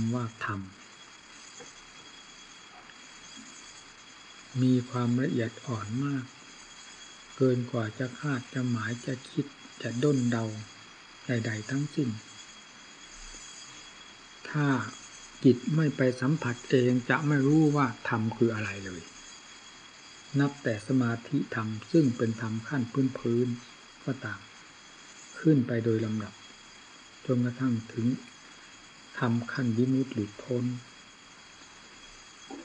ำว่าธรรม มีความละเอียดอ่อนมาก เกินกว่าจะคาดจะหมายจะคิดจะด้นเดาใดๆทั้งสิ้น ถ้าจิตไม่ไปสัมผัสเองจะไม่รู้ว่าธรรมคืออะไรเลย นับแต่สมาธิธรรมซึ่งเป็นธรรมขั้นพื้นพื้นก็ตาม ขึ้นไปโดยลำดับจนกระทั่งถึง ทำขั้นวิมุตติหลุดพ้น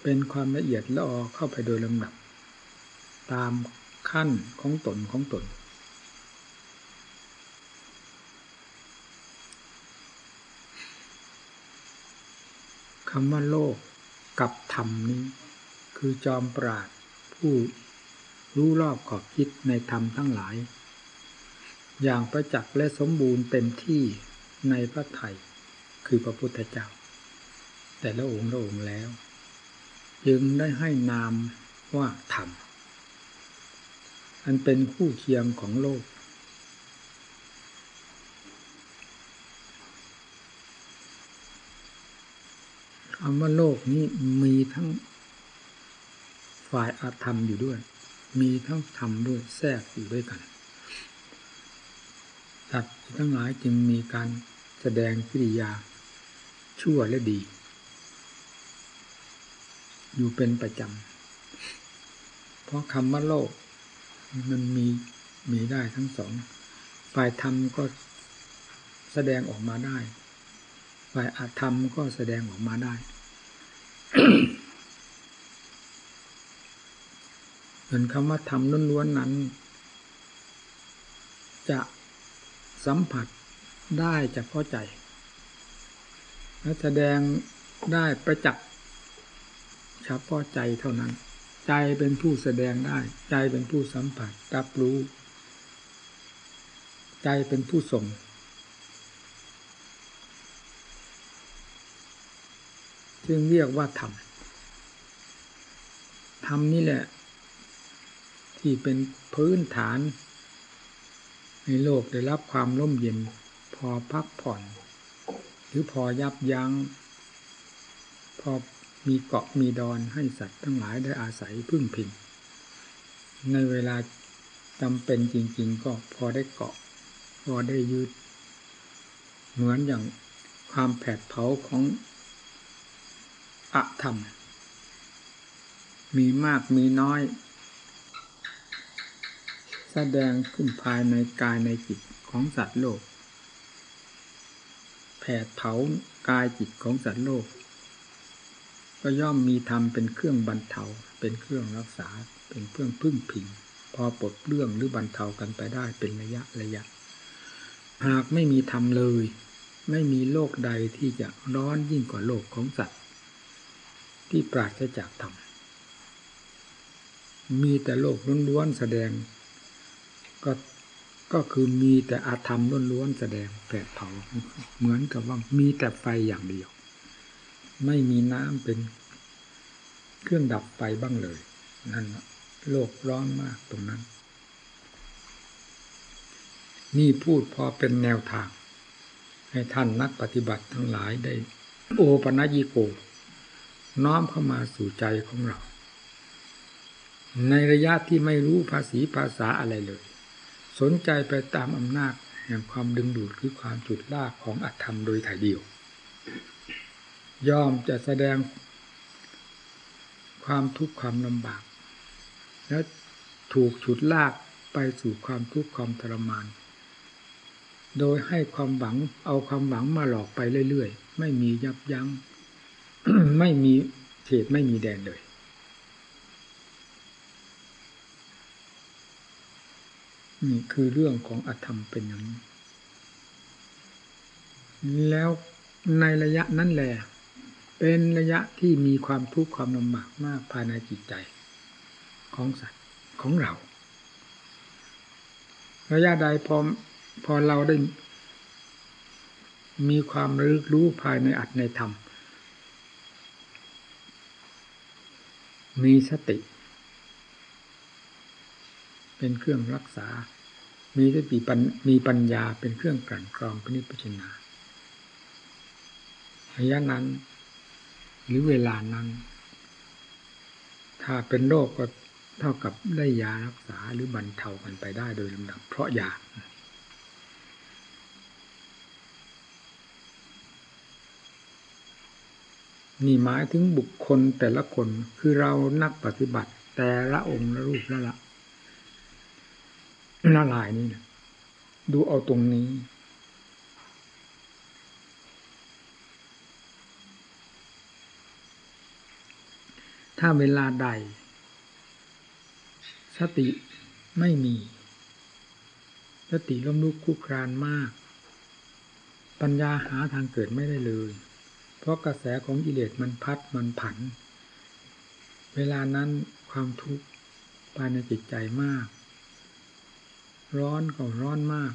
เป็นความละเอียดละออเข้าไปโดยลำดับ ตามขั้นของตนของตน คำว่าโลกกับธรรมนี้ คือจอมปราดผู้รู้รอบขอบคิดในธรรมทั้งหลาย อย่างประจักษ์และสมบูรณ์เต็มที่ในพระไทย คือพระพุทธเจ้า แต่ละองค์ละองค์แล้ว จึงได้ให้นามว่าธรรมอันเป็นคู่เคียงของโลก คำว่าโลกนี้มีทั้งฝ่ายอาธรรมอยู่ด้วย มีทั้งธรรมด้วยแทรกอยู่ด้วยกันสัตว์ทั้งหลายจึงมีการแสดงกิริยา ชั่วและดี อยู่เป็นประจำ เพราะคำว่าโลก มันมีมีได้ทั้งสอง ฝ่ายธรรมก็แสดงออกมาได้ ฝ่ายอาธรรมก็แสดงออกมาได้เหมือนคำว่าธรรมล้วนๆนั้น จะสัมผัสได้เฉพาใจ และแสดงได้ประจักษ์เฉพาะใจเท่านั้น ใจเป็นผู้แสดงได้ ใจเป็นผู้สัมผัสรับรู้ ใจเป็นผู้ส่งจึงเรียกว่าธรรมธรรมนี่แหละ ที่เป็นพื้นฐาน ในโลกได้รับความร่มเย็นพอพักผ่อน หรือพอยับยัง้ง พอมีเกาะมีดอนให้สัตว์ทั้งหลายได้อาศัยพึ่งพิง ในเวลาจำเป็นจริง ๆ ก็พอได้เกาะ พอได้ยืด เหมือนอย่างความแผดเผาของอะธรรม มีมากมีน้อย แสดงขึ้นภายในกายในจิตของสัตว์โลก แผดเผากายจิตของสัตว์โลก ก็ย่อมมีธรรมเป็นเครื่องบรรเทาเป็นเครื่องรักษาเป็นเครื่องพึ่งพิงพอปลดเรื่องหรือบรรเทากันไปได้เป็นระยะระยะ หากไม่มีธรรมเลย ไม่มีโลกใดที่จะร้อนยิ่งกว่าโลกของสัตว์ ที่ปราศจากธรรมมีแต่โลกล้วนๆแสดง ก็ ก็คือมีแต่อาธรรมล้วนๆแสดงแผดเผาเหมือนกับว่ามีแต่ไฟอย่างเดียว ไม่มีน้ำเป็นเครื่องดับไฟบ้างเลยนั่นโลกร้อนมากตรงนั้น นี่พูดพอเป็นแนวทาง ให้ท่านนักปฏิบัติทั้งหลายได้ โอปัญญิโก น้อมเข้ามาสู่ใจของเรา ในระยะที่ไม่รู้ภาษีภาษาอะไรเลย สนใจไปตามอำนาจแห่งความดึงดูดคือความจุดลากของอัตธรรมโดยถ่ายเดียวยอมจะแสดงความทุกข์ความลำบาก และถูกฉุดลากไปสู่ความทุกข์ความทรมาน โดยให้ความหวังเอาความหวังมาหลอกไปเรื่อยๆ ไม่มียับยัง้ง ไม่มีเขตไม่มีแดนเลย นี่คือเรื่องของอธรรมเป็นอย่างนี้ แล้วในระยะนั้นแหละเป็นระยะที่มีความทุกข์ความลำบากมากภายในจิตใจ ของสัตว์ของเรา ระยะใดพอพอเราได้ มีความรึกรู้ภายในอัตในธรรม มีสติ เป็นเครื่องรักษา มีสติปัญมีปัญญาเป็นเครื่องกลั่นกรองพินิจพิจารณาระยะนั้น หรือเวลานั้น ถ้าเป็นโรคก็เท่ากับได้ยารักษาหรือบรรเทากันไปได้โดยลำดับเพราะยานี่หมายถึงบุคคลแต่ละคนคือเรานักปฏิบัติแต่ละองค์ละรูปละละ ละลายนี่นะดูเอาตรงนี้ ถ้าเวลาใด สติไม่มี สติล้มลุกคุกครานมาก ปัญญาหาทางเกิดไม่ได้เลย เพราะกระแสของกิเลสมันพัดมันผัน เวลานั้นความทุกข์ภายในจิตใจมาก ร้อนก็ร้อนมาก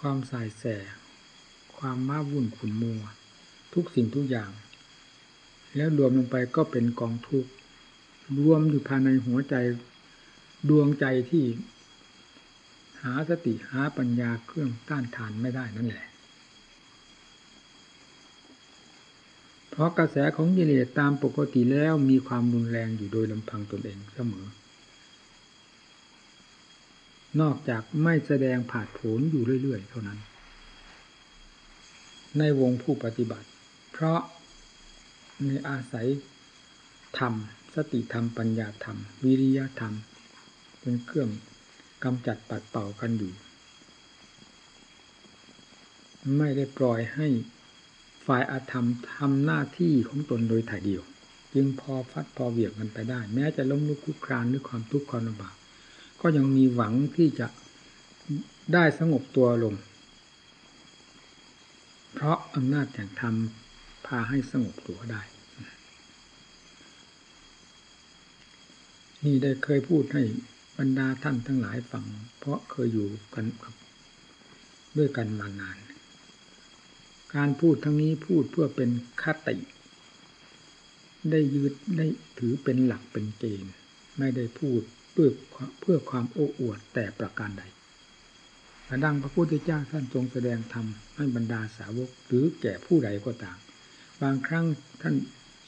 ความสายแส ความมาวุ่นขุนมัว ทุกสิ่งทุกอย่าง แล้วรวมลงไปก็เป็นกองทุกข์รวมอยู่ภายในหัวใจดวงใจที่หาสติหาปัญญาเครื่องต้านทานไม่ได้นั่นแหละ เพราะกระแสของกิเลสตามปกติแล้วมีความรุนแรงอยู่โดยลำพังตนเองเสมอ นอกจากไม่แสดงผาดผลอยู่เรื่อยๆ เท่านั้น ในวงผู้ปฏิบัติ เพราะในอาศัยธรรม สติธรรม ปัญญาธรรม วิริยะธรรม เป็นเครื่องกำจัดปัดเป่ากันอยู่ ไม่ได้ปล่อยให้ ฝ่ายอาธรรมทำหน้าที่ของตนโดยถ่ายเดียว จึงพอฟัดพอเหวี่ยงกันไปได้ แม้จะล้มลุกคุกครานด้วยความทุกข์ความลำบากก็ยังมีหวังที่จะได้สงบตัวลง เพราะอำนาจแห่งธรรมพาให้สงบตัวได้ นี่ได้เคยพูดให้บรรดาท่านทั้งหลายฟัง เพราะเคยอยู่กันด้วยกันมานาน การพูดทั้งนี้พูดเพื่อเป็นคติ ได้ยึดได้ถือเป็นหลักเป็นเกณฑ์ไม่ได้พูดเพื่อเพื่อความโอ้อวดแต่ประการใดกระดังพระพุทธเจ้าท่านทรงแสดงธรรมให้บรรดาสาวกหรือแก่ผู้ใดก็ตามบางครั้งท่าน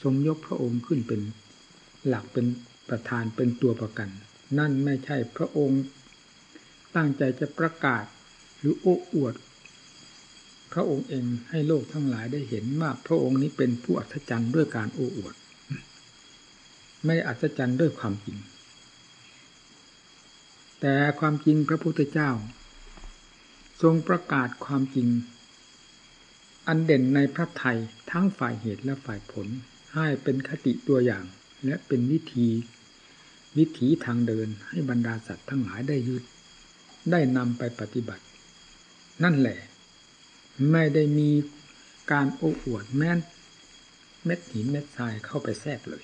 ทรงยกพระองค์ขึ้นเป็นหลักเป็นประธานเป็นตัวประกัน นั่นไม่ใช่พระองค์ ตั้งใจจะประกาศหรือโอ้อวด พระองค์เองให้โลกทั้งหลายได้เห็นว่าพระองค์นี้เป็นผู้อัศจรรย์ด้วยการโอ้อวด ไม่อัศจรรย์ด้วยความจริง แต่ความจริงพระพุทธเจ้า ทรงประกาศความจริง อันเด่นในพระไทยทั้งฝ่ายเหตุและฝ่ายผล ให้เป็นคติตัวอย่าง และเป็นวิธีวิถีทางเดินให้บรรดาสัตว์ทั้งหลายได้ยึดได้นำไปปฏิบัติ นั่นแหละ ไม่ได้มีการโอ้อวดแม้นเม็ดหินเม็ดทรายเข้าไปแทรกเลย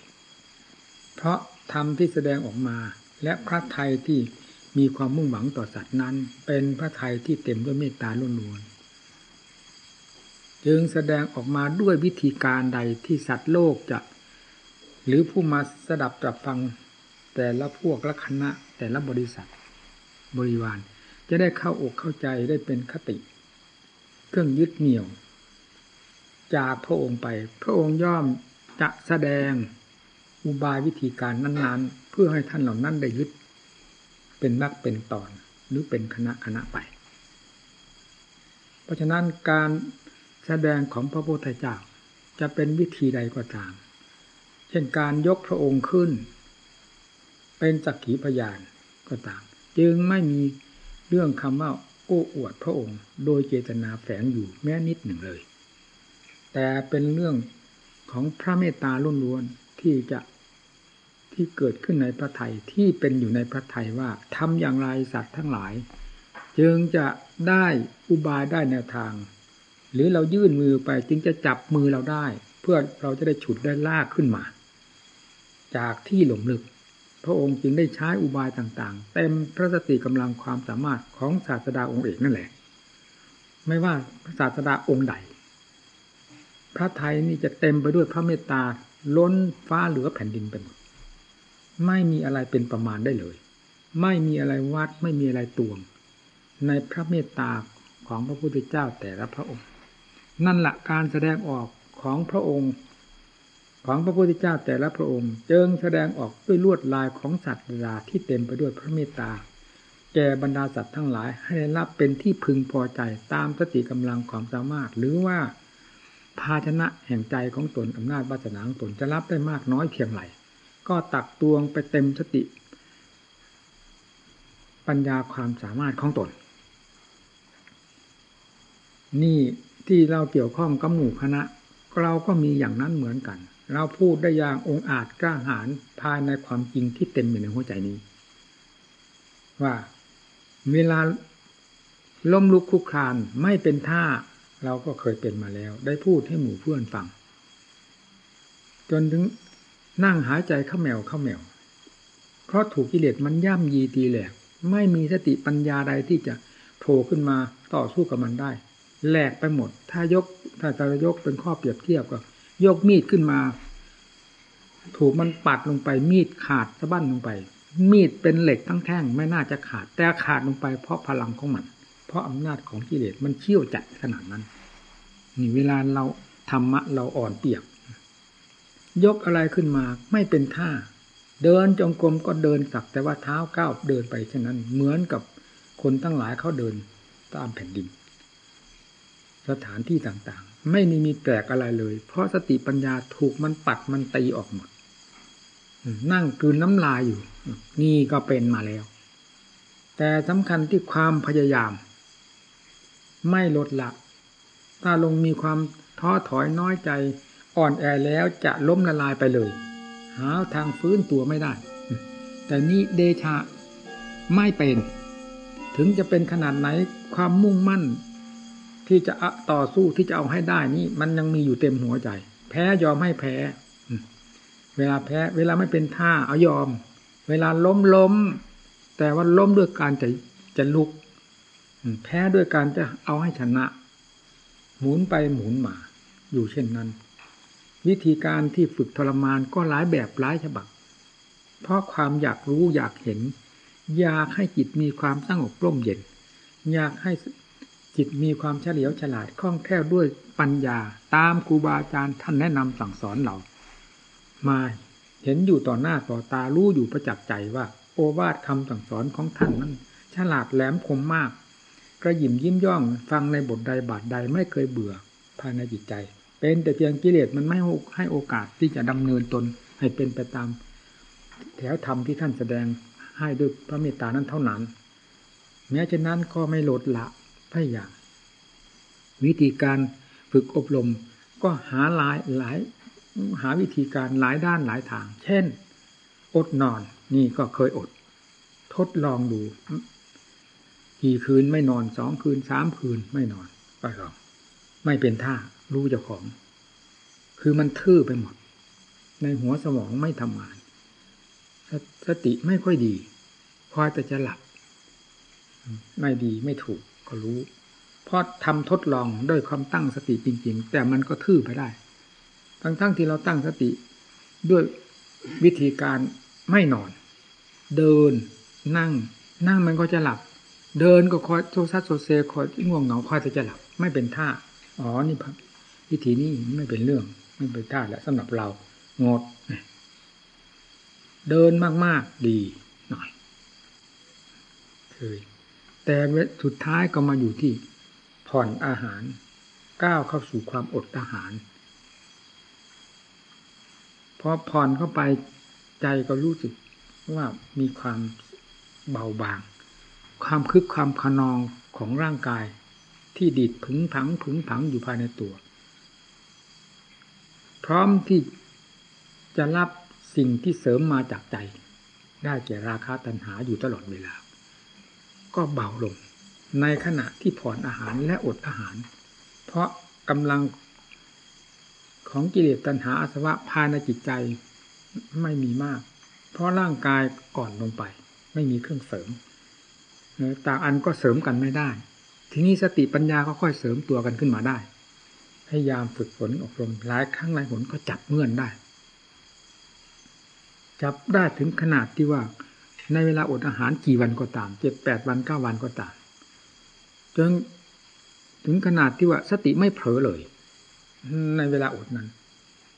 เพราะธรรมที่แสดงออกมา และพระไทยที่มีความมุ่งหวังต่อสัตว์นั้น เป็นพระไทยที่เต็มด้วยเมตตาล้วนจึงแสดงออกมาด้วยวิธีการใดที่สัตว์โลกจะ หรือผู้มาสดับตรับฟังแต่ละพวกละคณะแต่ละบริษัทบริวาร จะได้เข้าอกเข้าใจได้เป็นคติ เครื่องยึดเหนี่ยว จากพระองค์ไป พระองค์ย่อมจะแสดงอุบายวิธีการนั้นๆ เพื่อให้ท่านเหล่านั้นได้ยึด เป็นนักเป็นตอนหรือเป็นคณะคณะไป เพราะฉะนั้นการแสดงของพระพุทธเจ้าจะเป็นวิธีใดก็ตาม เช่นการยกพระองค์ขึ้น เป็นสักขีพยานก็ตาม จึงไม่มีเรื่องคำว่า โอ้อวดพระองค์ โดยเจตนาแฝงอยู่แม้นิดหนึ่งเลย แต่เป็นเรื่องของพระเมตตาล้วนๆที่จะที่เกิดขึ้นในพระไทยที่เป็นอยู่ในพระไทยว่าทำอย่างไรสัตว์ทั้งหลาย จึงจะได้อุบายได้แนวทาง หรือเรายื่นมือไปจึงจะจับมือเราได้ เพื่อเราจะได้ฉุดได้ลากขึ้นมา จากที่หลงลึก พระองค์จึงได้ใช้อุบายต่างๆ เต็มพระสติกำลังความสามารถของศาสดาองค์เอกนั่นแหละ ไม่ว่าศาสดาองค์ใด พระไทยนี่จะเต็มไปด้วยพระเมตตาล้นฟ้าเหลือแผ่นดินไปหมดไม่มีอะไรเป็นประมาณได้เลย ไม่มีอะไรวัดไม่มีอะไรตวง ในพระเมตตาของพระพุทธเจ้าแต่ละพระองค์ นั่นแหละการแสดงออกของพระองค์ ของพระพุทธเจ้าแต่ละพระองค์เจิงแสดงออกด้วยลวดลายของสัตว์ราที่เต็มไปด้วยพระเมตตา แก่บรรดาสัตว์ทั้งหลายให้ได้รับเป็นที่พึงพอใจตามสติกำลังความสามารถ หรือว่าภาชนะแห่งใจของตนอำนาจวาสนาของตนจะรับได้มากน้อยเพียงไรก็ตักตวงไปเต็มสติ ปัญญาความสามารถของตน นี่ที่เราเกี่ยวข้องกับหมู่คณะ เราก็มีอย่างนั้นเหมือนกัน เราพูดได้อย่างองอาจกล้าหาญภายในความจริงที่เต็มอยู่ในหัวใจนี้ ว่าเวลาล้มลุกคุกคลานไม่เป็นท่าเราก็เคยเป็นมาแล้ว ได้พูดให้หมู่เพื่อนฟัง จนถึงนั่งหายใจเข้าแมวเข้าแมว เพราะถูกกิเลสมันย่ำยีตีแหลกไม่มีสติปัญญาใดที่จะโผล่ขึ้นมาต่อสู้กับมันได้ แหลกไปหมด ถ้ายกถ้าจะยกเป็นข้อเปรียบเทียบก็ ยกมีดขึ้นมา ถูกมันปัดลงไปมีดขาดสะบั้นลงไป มีดเป็นเหล็กทั้งแท่งไม่น่าจะขาด แต่ขาดลงไปเพราะพลังของมัน เพราะอำนาจของกิเลสมันเชี่ยวจัดขนาดนั้น นี่เวลาเราธรรมะเราอ่อนเปียก ยกอะไรขึ้นมาไม่เป็นท่า เดินจงกรมก็เดินสักแต่ว่าเท้าก้าวเดินไปเช่นนั้น เหมือนกับคนทั้งหลายเขาเดินตามแผ่นดิน สถานที่ต่าง ไม่มีมีแปลกอะไรเลย เพราะสติปัญญาถูกมันปัดมันตีออกหมดนั่งกืนน้ำลายอยู่ นี่ก็เป็นมาแล้ว แต่สำคัญที่ความพยายาม ไม่ลดละ ถ้าลงมีความท้อถอยน้อยใจ อ่อนแอแล้วจะล้มละลายไปเลย หาทางฟื้นตัวไม่ได้ แต่นี่เดชะไม่เป็น ถึงจะเป็นขนาดไหนความมุ่งมั่น ที่จะต่อสู้ที่จะเอาให้ได้นี่มันยังมีอยู่เต็มหัวใจ แพ้ยอมให้แพ้เวลาแพ้ เวลาไม่เป็นท่าเอายอม เวลาล้มล้ม แต่ว่าล้มด้วยการจะจะลุกแพ้ด้วยการจะเอาให้ชนะ หมุนไปหมุนมา อยู่เช่นนั้น วิธีการที่ฝึกทรมานก็หลายแบบหลายฉบับ เพราะความอยากรู้อยากเห็น อยากให้จิตมีความสงบร่มเย็น อยากให้ จิตมีความเฉลียวฉลาดคล่องแคล่วด้วยปัญญา ตามครูบาอาจารย์ท่านแนะนำสั่งสอนเรา มาเห็นอยู่ต่อหน้าต่อตารู้อยู่ประจักษ์ใจว่า โอวาทคำสั่งสอนของท่านนั้น ฉลาดแหลมคมมาก กระยิมยิ้มย่องฟังในบทใดบาทใดไม่เคยเบื่อภายในจิตใจ เป็นแต่เพียงกิเลสมันไม่ให้โอกาสที่จะดำเนินตนให้เป็นไปตาม แถวธรรมที่ท่านแสดงให้ด้วยพระเมตตานั้นเท่านั้น แม้ฉะนั้นก็ไม่ลดละ พยายามวิธีการฝึกอบรมก็หาหลายหลาย หาวิธีการหลายด้านหลายทาง เช่น อดนอนนี่ก็เคยอด ทดลองดูกี่คืนไม่นอนสองคืนสามคืนไม่นอนก็ลองไม่เป็นท่ารู้เจ้าของ คือมันทื่อไปหมด ในหัวสมองไม่ทำงานสติไม่ค่อยดี คอยแต่จะหลับ ไม่ดีไม่ถูก ก็รู้ เพราะทำทดลองด้วยความตั้งสติจริง ๆ แต่มันก็ทื่อไปได้ ทั้งๆทที่เราตั้งสติด้วยวิธีการไม่นอน เดิน นั่ง นั่งมันก็จะหลับ เดินก็คอยโซซัสโซเซคอยง่วงเหงาคอยจะหลับ ไม่เป็นท่า อ๋อนี่วิธีนี้ไม่เป็นเรื่อง ไม่เป็นท่าและสำหรับเรางดเดินมาก ๆ ดีหน่อยเคย แต่สุดท้ายก็มาอยู่ที่ผ่อนอาหาร ก้าวเข้าสู่ความอดอาหารพอผ่อนเข้าไปใจก็รู้สึกว่ามีความเบาบาง ความคึกความขนองของร่างกาย ที่ดิดผึงผังผึงผังอยู่ภายในตัว พร้อมที่จะรับสิ่งที่เสริมมาจากใจ ได้แก่ราคาตัณหาอยู่ตลอดเวลา ก็เบาลง ในขณะที่ผ่อนอาหารและอดอาหาร เพราะกำลังของกิเลสตัณหาอาสวะภายในจิตใจไม่มีมาก เพราะร่างกายก่อนลงไป ไม่มีเครื่องเสริมต่างอันก็เสริมกันไม่ได้ ทีนี้สติปัญญาก็ค่อยเสริมตัวกันขึ้นมาได้ พยายามฝึกฝนอบรมหลายครั้งหลายหนก็จับเงื่อนได้ จับได้ถึงขนาดที่ว่า ในเวลาอดอาหารกี่วันก็ตามเจ็ดแปดวันเก้าวันก็ตามจนถึงขนาดที่ว่าสติไม่เผลอเลย ในเวลาอดนั้น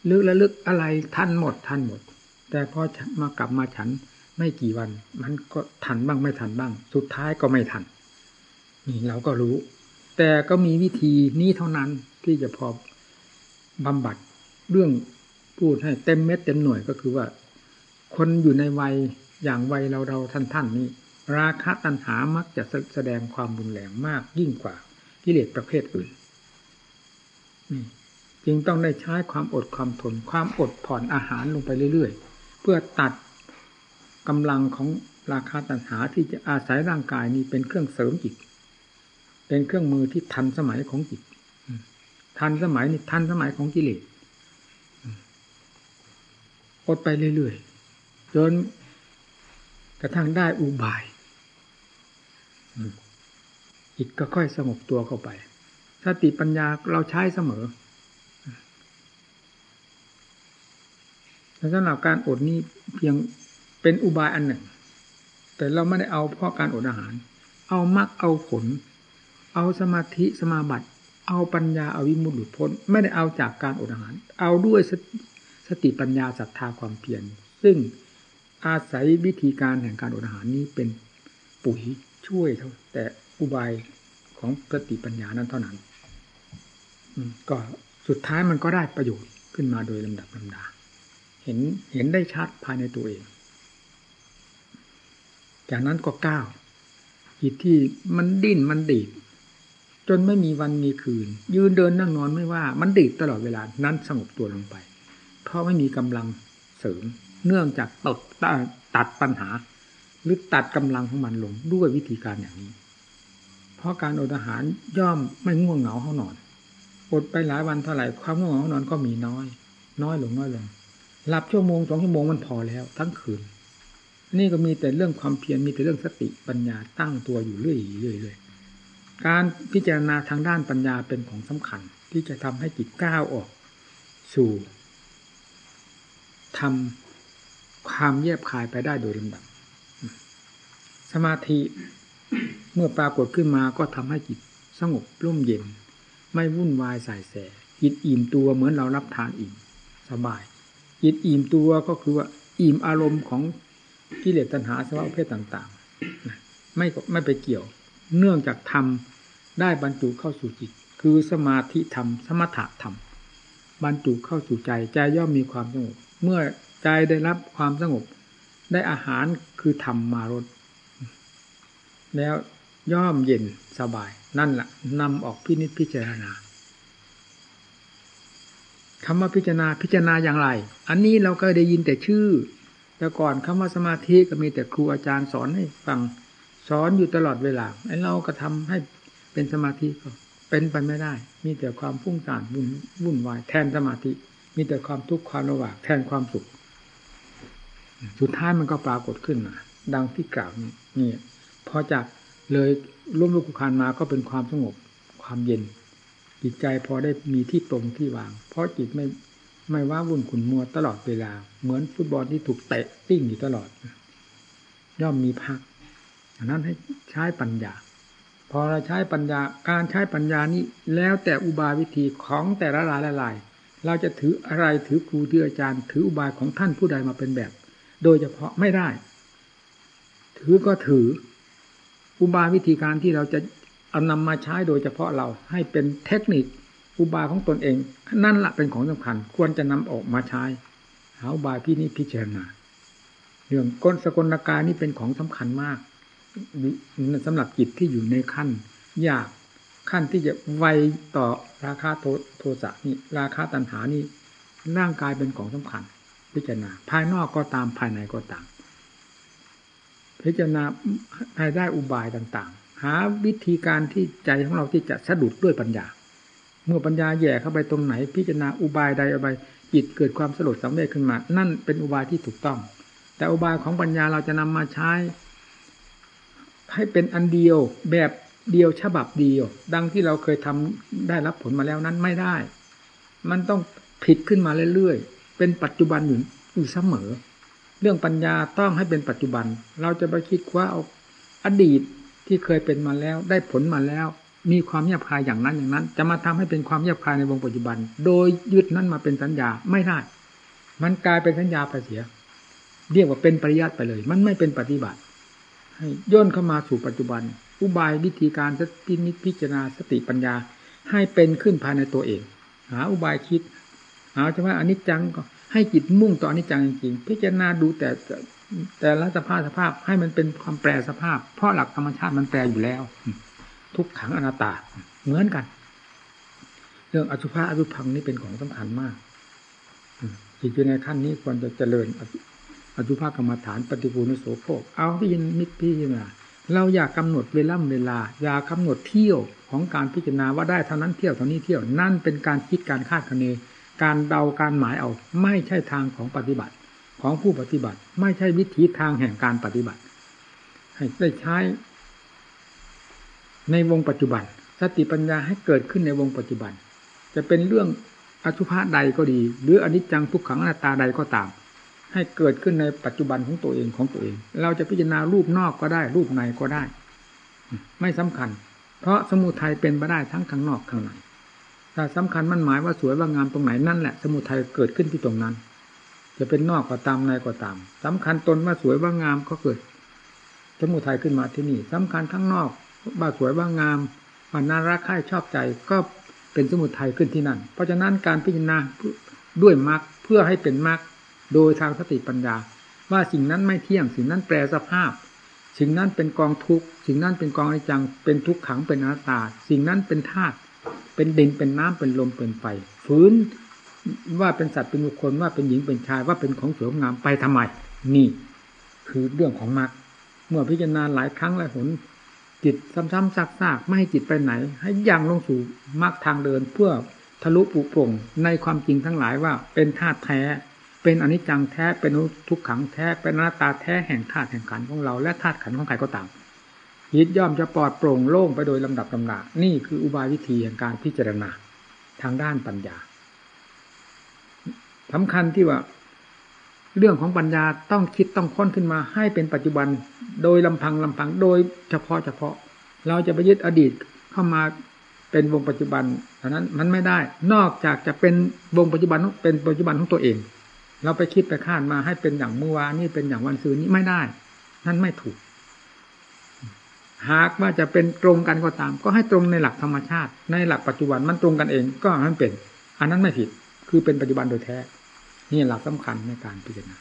ลึกและลึกอะไรทันหมดทันหมด แต่พอมากลับมาฉันไม่กี่วัน มันก็ทันบ้างไม่ทันบ้าง สุดท้ายก็ไม่ทัน นี่เราก็รู้ แต่ก็มีวิธีนี้เท่านั้นที่จะพอบำบัดเรื่องพูดให้เต็มเม็ดเต็มหน่วยก็คือว่า คนอยู่ในวัย อย่างวัยเราเราท่านท่านนี้ ราคะตัณหามักจะแสดงความรุนแรงมากยิ่งกว่ากิเลสประเภทอื่นนี่จึงต้องได้ใช้ความอดความทน ความอดผ่อนอาหารลงไปเรื่อยๆ เพื่อตัดกำลังของราคาตัณหาที่จะอาศัยร่างกายนี้เป็นเครื่องเสริมจิต เป็นเครื่องมือที่ทันสมัยของจิต ทันสมัยนี่ทันสมัยของกิเลส อดไปเรื่อยๆ จน กระทั่งได้อุบายจิตก็ค่อยสงบตัวเข้าไปสติปัญญาเราใช้เสมอแต่สำหรับการอดนี้เพียงเป็นอุบายอันหนึ่ง แต่เราไม่ได้เอาเพราะการอดอาหาร เอามักเอาผล เอาสมาธิสมาบัติ เอาปัญญาเอาวิมุตติหลุดพ้น ไม่ได้เอาจากการอดอาหาร เอาด้วยสติปัญญาศรัทธาความเพียรซึ่ง อาศัยวิธีการแห่งการอดอาหารนี้เป็นปุ๋ยช่วยเท่าแต่อุบายของสติปัญญานั้นเท่านั้นก็สุดท้ายมันก็ได้ประโยชน์ขึ้นมาโดยลำดับลำดา เห็นเห็นได้ชัดภายในตัวเอง จากนั้นก็ก้าวจิตที่มันดิ้นมันดีดจนไม่มีวันมีคืน ยืนเดินนั่งนอนไม่ว่า มันดีดตลอดเวลานั้นสงบตัวลงไป เพราะไม่มีกำลังเสริม เนื่องจากตัดตัดปัญหา หรือตัดกำลังของมันลงด้วยวิธีการอย่างนี้ เพราะการอดอาหารย่อมไม่ง่วงเหงาเข้านอน อดไปหลายวันเท่าไหร่ความง่วงเหงานอนก็มีน้อย น้อยลงน้อยลงหลับชั่วโมงสองชั่วโมงมันพอแล้วทั้งคืน นี่ก็มีแต่เรื่องความเพียรมีแต่เรื่องสติปัญญาตั้งตัวอยู่เรื่อยเรื่อยเลยการพิจารณาทางด้านปัญญาเป็นของสำคัญ ที่จะทำให้จิตก้าวออก สู่ทำ ความแยบคายไปได้โดยลำดับ สมาธิเมื่อปรากฏขึ้นมาก็ทำให้จิตสงบร่มเย็น ไม่วุ่นวายสายแสจิตอิ่มตัวเหมือนเรารับทานอิ่มสบายจิตอิ่มตัวก็คือว่าอิ่มอารมณ์ของกิเลสตัณหาสภาวะเพศต่างๆไม่ไม่ไปเกี่ยว เนื่องจากธรรมได้บรรจุเข้าสู่จิต คือสมาธิธรรม สมถะธรรม บรรจุเข้าสู่ใจใจย่อมมีความสงบเมื่อ ใจได้รับความสงบ ได้อาหารคือธรรมมารดแล้วย่อมเย็นสบายนั่นแหละนำออกพินิจพิจารณาคำว่าพิจารณาพิจารณาอย่างไร อันนี้เราก็ได้ยินแต่ชื่อ แต่ก่อนคำว่าสมาธิก็มีแต่ครูอาจารย์สอนให้ฟังสอนอยู่ตลอดเวลาไอ้เราก็ทำให้เป็นสมาธิก็เป็นไปไม่ได้ มีแต่ความฟุ้งซ่านวุ่นวุ่นวายแทนสมาธิ มีแต่ความทุกข์ความระหว่างแทนความสุข สุดท้ายมันก็ปรากฏขึ้นมาดังที่กล่าวนี่พอจากเลยร่วมลูกคุคานมาก็เป็นความสงบความเย็น จิตใจพอได้มีที่ตรงที่วาง เพราะจิตไม่ไม่ว่าวุ่นขุนมัวตลอดเวลา เหมือนฟุตบอลที่ถูกเตะติ้งอยู่ตลอด ย่อมมีพักอันนั้นให้ใช้ปัญญา พอเราใช้ปัญญาการใช้ปัญญานี้แล้วแต่อุบายวิธีของแต่ละรายละลาย เราจะถืออะไรถือครูถืออาจารย์ ถืออุบายของท่านผู้ใดมาเป็นแบบ โดยเฉพาะไม่ได้ ถือก็ถือ อุบายวิธีการที่เราจะเอานำมาใช้โดยเฉพาะเราให้เป็นเทคนิคอุบายของตนเอง นั่นแหละเป็นของสำคัญ ควรจะนำออกมาใช้หาอุบายพี่นี้พิจารณาเรื่องก้นสกลนาการนี่เป็นของสำคัญมากสำหรับจิตที่อยู่ในขั้นยากขั้นที่จะไวต่อราคาโทโทสะนี่ราคาตัณหานี่ร่างกายเป็นของสำคัญ พิจารณา ภายนอกก็ตามภายในก็ตาม พิจารณาให้ได้อุบายต่าง ๆ หาวิธีการที่ใจของเราที่จะสะดุดด้วยปัญญา เมื่อปัญญาแย่เข้าไปตรงไหน พิจารณาอุบายใดอุบายจิตเกิดความสลดสังเวชขึ้นมา นั่นเป็นอุบายที่ถูกต้อง แต่อุบายของปัญญาเราจะนำมาใช้ ให้เป็นอันเดียวแบบเดียวฉบับเดียว ดังที่เราเคยทำได้รับผลมาแล้วนั้นไม่ได้ มันต้องผิดขึ้นมาเรื่อยๆ เป็นปัจจุบันอยู่อยู่เสมอ เรื่องปัญญาต้องให้เป็นปัจจุบัน เราจะไปคิดว่าเอาอดีตที่เคยเป็นมาแล้ว ได้ผลมาแล้ว มีความเยียบคายอย่างนั้นอย่างนั้น จะมาทำให้เป็นความเยียบคายในวงปัจจุบัน โดยยึดนั้นมาเป็นสัญญาไม่ได้ มันกลายเป็นสัญญาไปเสีย เรียกว่าเป็นปริยัติไปเลย มันไม่เป็นปฏิบัติ ให้ย่นเข้ามาสู่ปัจจุบัน อุบายวิธีการสตินิพิจารณาสติปัญญาให้เป็นขึ้นภายในตัวเอง หาอุบายคิดห เอาจะว่าอนิจจังก็ให้จิตมุ่งต่ออนิจจังจริงๆพิจารณาดูแต่แต่ละสภาพสภาพให้มันเป็นความแปรสภาพ เพราะหลักธรรมชาติมันแปรอยู่แล้ว ทุกขังอนัตตาเหมือนกัน เรื่องอสุภะอสุพังนี่เป็นของสำคัญมากจิตอยู่ในขั้นนี้ควรจะเจริญอสุภะกรรมฐานปฏิปูลโสโภคเอาที่ยินมิตรพี่มาเราอยากกาหนดเวลาเวลา อยากกาหนดเที่ยวของการพิจารณาว่าได้เท่านั้นเที่ยวเท่านี้เที่ยวนั่นเป็นการคิดการคาดคะเน การเดาการหมายเอาไม่ใช่ทางของปฏิบัติ ของผู้ปฏิบัติ ไม่ใช่วิถีทางแห่งการปฏิบัติ ให้ได้ใช้ ในวงปัจจุบัน สติปัญญาให้เกิดขึ้นในวงปัจจุบัน จะเป็นเรื่องอสุภะใดก็ดี หรืออนิจจังทุกขังอนัตตาใดก็ตาม ให้เกิดขึ้นในปัจจุบันของตัวเองของตัวเอง เราจะพิจารณารูปนอกก็ได้ รูปในก็ได้ ไม่สำคัญ เพราะสมุทัยเป็นไปได้ทั้งข้างนอกข้างใน ถ้าสำคัญมันหมายว่าสวยว่างามตรงไหนนั่นแหละ สมุทัยเกิดขึ้นที่ตรงนั้น จะเป็นนอกก็ตามในก็ตามสำคัญตนว่าสวยว่างามก็เกิด สมุทัยขึ้นมาที่นี่สำคัญข้างนอกว่าสวยว่างามว่าน่ารักใคร่ชอบใจก็เป็นสมุทัยขึ้นที่นั่น เพราะฉะนั้นการพิจารณาด้วยมรรคเพื่อให้เป็นมรรคโดยทางสติปัญญา ว่าสิ่งนั้นไม่เที่ยงสิ่งนั้นแปรสภาพ สิ่งนั้นเป็นกองทุกข์สิ่งนั้นเป็นกองอนิจจังเป็นทุกขังเป็นอนัตตา สิ่งนั้นเป็นธาตุ เป็นดินเป็นน้ำเป็นลมเป็นไฟฝืนว่าเป็นสัตว์เป็นบุคคลว่าเป็นหญิงเป็นชายว่าเป็นของสวยงามไปทำไม นี่ คือเรื่องของมรรคเมื่อพิจารณาหลายครั้งหลายหนจิตซ้ำๆซากๆไม่ให้จิตไปไหน ให้ยังลงสู่มรรคทางเดินเพื่อทะลุปุโปร่งในความจริงทั้งหลายว่าเป็นธาตุแท้ เป็นอนิจจังแท้เป็นทุกขังแท้เป็นหน้าตาแท้แห่งธาตุแห่งขันของเราและธาตุขันของใครก็ตาม จิตย่อมจะปลอดโปร่งโล่งไปโดยลำดับลำดานี่คืออุบายวิธีแห่งการพิจารณาทางด้านปัญญาสำคัญที่ว่า เรื่องของปัญญาต้องคิดต้องค้นขึ้นมาให้เป็นปัจจุบันโดยลำพังลำพังโดยเฉพาะเฉพาะ เราจะไปยึดอดีตเข้ามาเป็นวงปัจจุบันเท่านั้นมันไม่ได้ นอกจากจะเป็นวงปัจจุบันเป็นปัจจุบันของตัวเอง เราไปคิดไปคาดมาให้เป็นอย่างเมื่อวานนี่เป็นอย่างวันซืนนี้ไม่ได้ นั่นไม่ถูก หากว่าจะเป็นตรงกันก็ตาม ก็ให้ตรงในหลักธรรมชาติ ในหลักปัจจุบันมันตรงกันเองก็มันเป็น อันนั้นไม่ผิดคือเป็นปัจจุบันโดยแท้ นี่หลักสำคัญในการพิจารณา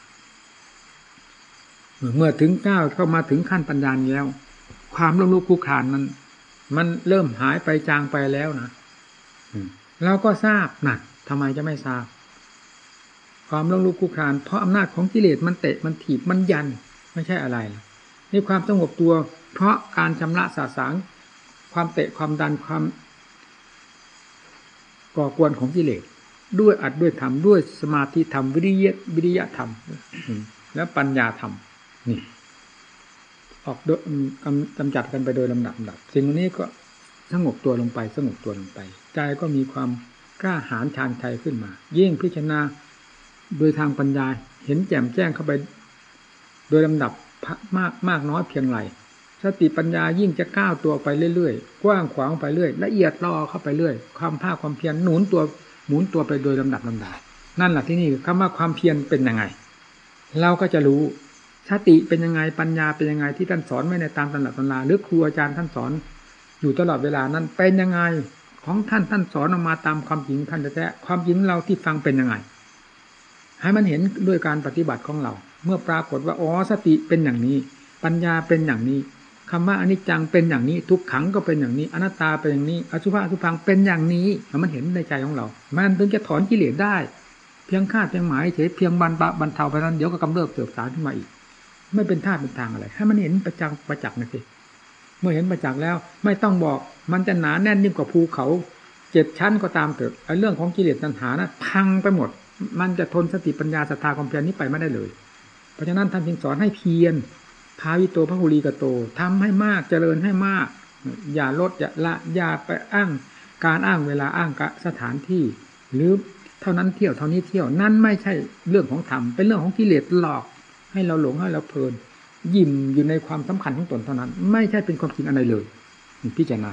เมื่อถึงก้าวเข้ามาถึงขั้นปัญญาแล้ว ความลุ่มลุกคุกคานมันมันเริ่มหายไปจางไปแล้วนะเราก็ทราบนะทำไมจะไม่ทราบ ความลุ่มลุกคุกคานเพราะอำนาจของกิเลสมันเตะมันถีบมันยัน ไม่ใช่อะไรนี่ความสงบตัว เพราะการชำระสาสางความเตะความดันความก่อกวนของกิเลสด้วยอัดด้วยธรรมด้วยสมาธิธรรมวิริยะวิริยะธรรมและปัญญาธรรมนี่ออกกำจัดกันไปโดยลำดับดับสิ่งนี้ก็สงบตัวลงไปสงบตัวลงไป ใจก็มีความกล้าหาญชาญชัยขึ้นมา ยิ่งพิจารณาโดยทางปัญญาเห็นแจ่มแจ้งเข้าไป โดยลำดับมากมากน้อยเพียงไร สติปัญญายิ่งจะก้าวตัวไปเรื่อยๆ กว้างขวางไปเรื่อยละเอียดรอเข้าไปเรื่อย ความภาคความเพียรหนุนตัวหมุนตัวไปโดยลำดับลำดา นั่นแหละที่นี่คำว่าความเพียรเป็นยังไง เราก็จะรู้สติเป็นยังไงปัญญาเป็นยังไงที่ท่านสอนไม่ในตามตำหนักตำราหรือครูอาจารย์ท่านสอน อยู่ตลอดเวลานั้นเป็นยังไงของท่านท่านสอนออกมาตามความจริงท่านแท้ความจริงเราที่ฟังเป็นยังไง ให้มันเห็นด้วยการปฏิบัติของเรา เมื่อปรากฏว่าอ๋อสติเป็นอย่างนี้ ปัญญาเป็นอย่างนี้ คำว่าอนิจจังเป็นอย่างนี้ ทุกขังก็เป็นอย่างนี้ อนัตตาเป็นอย่างนี้ อสุภะอสุพังเป็นอย่างนี้มันเห็นในใจของเรา มันถึงจะถอนกิเลสได้ เพียงคาดเพียงหมายเฉยเพียงบันบะบรรเทาไปนั้นเดี๋ยวก็กำเริบเสือกสารขึ้นมาอีก ไม่เป็นท่าเป็นทางอะไร ให้มันเห็นประจักษ์ประจักษ์นะสิเมื่อเห็นประจักษ์แล้ว ไม่ต้องบอกมันจะหนาแน่นยิ่งกว่าภูเขาเจ็ดชั้นก็ตามเถอะไอ้เรื่องของกิเลสตัณหานะพังไปหมด มันจะทนสติปัญญาศรัทธาความเพียรนี้ไปไม่ได้เลย เพราะฉะนั้นท่านจึงสอนให้เพียร พาวิโตพระหุลีกโต ทำให้มากเจริญให้มาก อย่าลดอย่าละอย่าไปอ้างการอ้างเวลาอ้างสถานที่ หรือเท่านั้นเที่ยวเท่านี้เที่ยวนั่นไม่ใช่เรื่องของธรรมเป็นเรื่องของกิเลสหลอก ให้เราหลงให้เราเพลิน ยิ่มอยู่ในความสำคัญของตนเท่านั้น ไม่ใช่เป็นความจริงอะไรเลยพิจารณา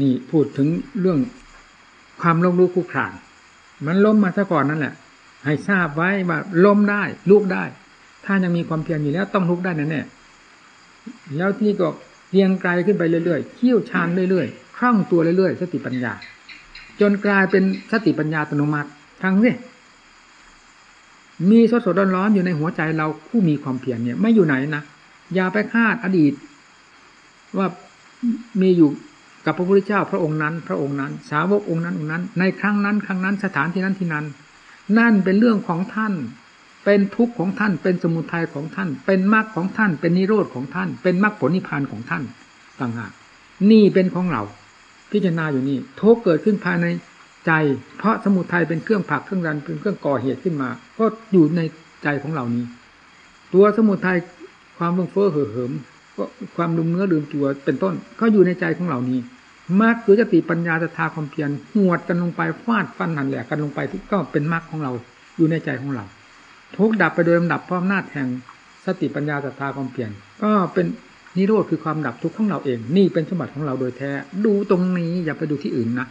นี่พูดถึงเรื่องความลงมลุกคู่กคลานมันล้มมาซะก่อนนั่นแหละ ให้ทราบไว้ว่าล้มได้ลุกได้ ถ้ายังมีความเพียรอยู่แล้วต้องลุกได้แน่แน่แล้วที่ก็เรียงไกลขึ้นไปเรื่อยๆเขี่ยวชานเรื่อยๆคล่องตัวเรื่อยๆสติปัญญา จนกลายเป็นสติปัญญาอัตโนมัติทั้งนี้มีสดสดร้อนๆอยู่ในหัวใจเราผู้มีความเพียรเนี่ย ไม่อยู่ไหนนะอย่าไปคาดอดีต ว่ามีอยู่กับพระพุทธเจ้าพระองค์นั้น พระองค์นั้น สาวกองค์นั้นองค์นั้น ในครั้งนั้น ครั้งนั้นสถานที่นั้นที่นั้น นั่นเป็นเรื่องของท่าน เป็นทุกข์ของท่าน เป็นสมุทัยของท่าน เป็นมรรคของท่าน เป็นนิโรธของท่าน เป็นมรรคผลนิพพานของท่านต่างหากนี่เป็นของเรา พิจารณาอยู่นี่ทุกเกิดขึ้นภายในใจ เพราะสมุทัยเป็นเครื่องผักเครื่องรันเป็นเครื่องก่อเหตุขึ้นมา ก็อยู่ในใจของเรานี้ ตัวสมุทัยความเฟื่องเฟ้อเห่อเหิมก็ความลืมเนื้อลืมตัวเป็นต้น ก็อยู่ในใจของเหล่านี้ มรรคคือสติปัญญาตถาความเพียรหวดกันลงไปฟาดฟันหันแหลกกันลงไปทุกก็เป็นมรรคของเราอยู่ในใจของเราทุกดับไปโดยลำดับพร้อมหน้าแห่งสติปัญญาตถาความเพียรก็เป็นนิโรธคือความดับทุกข์ของเราเอง นี่เป็นสมบัติของเราโดยแท้ ดูตรงนี้อย่าไปดูที่อื่นนะ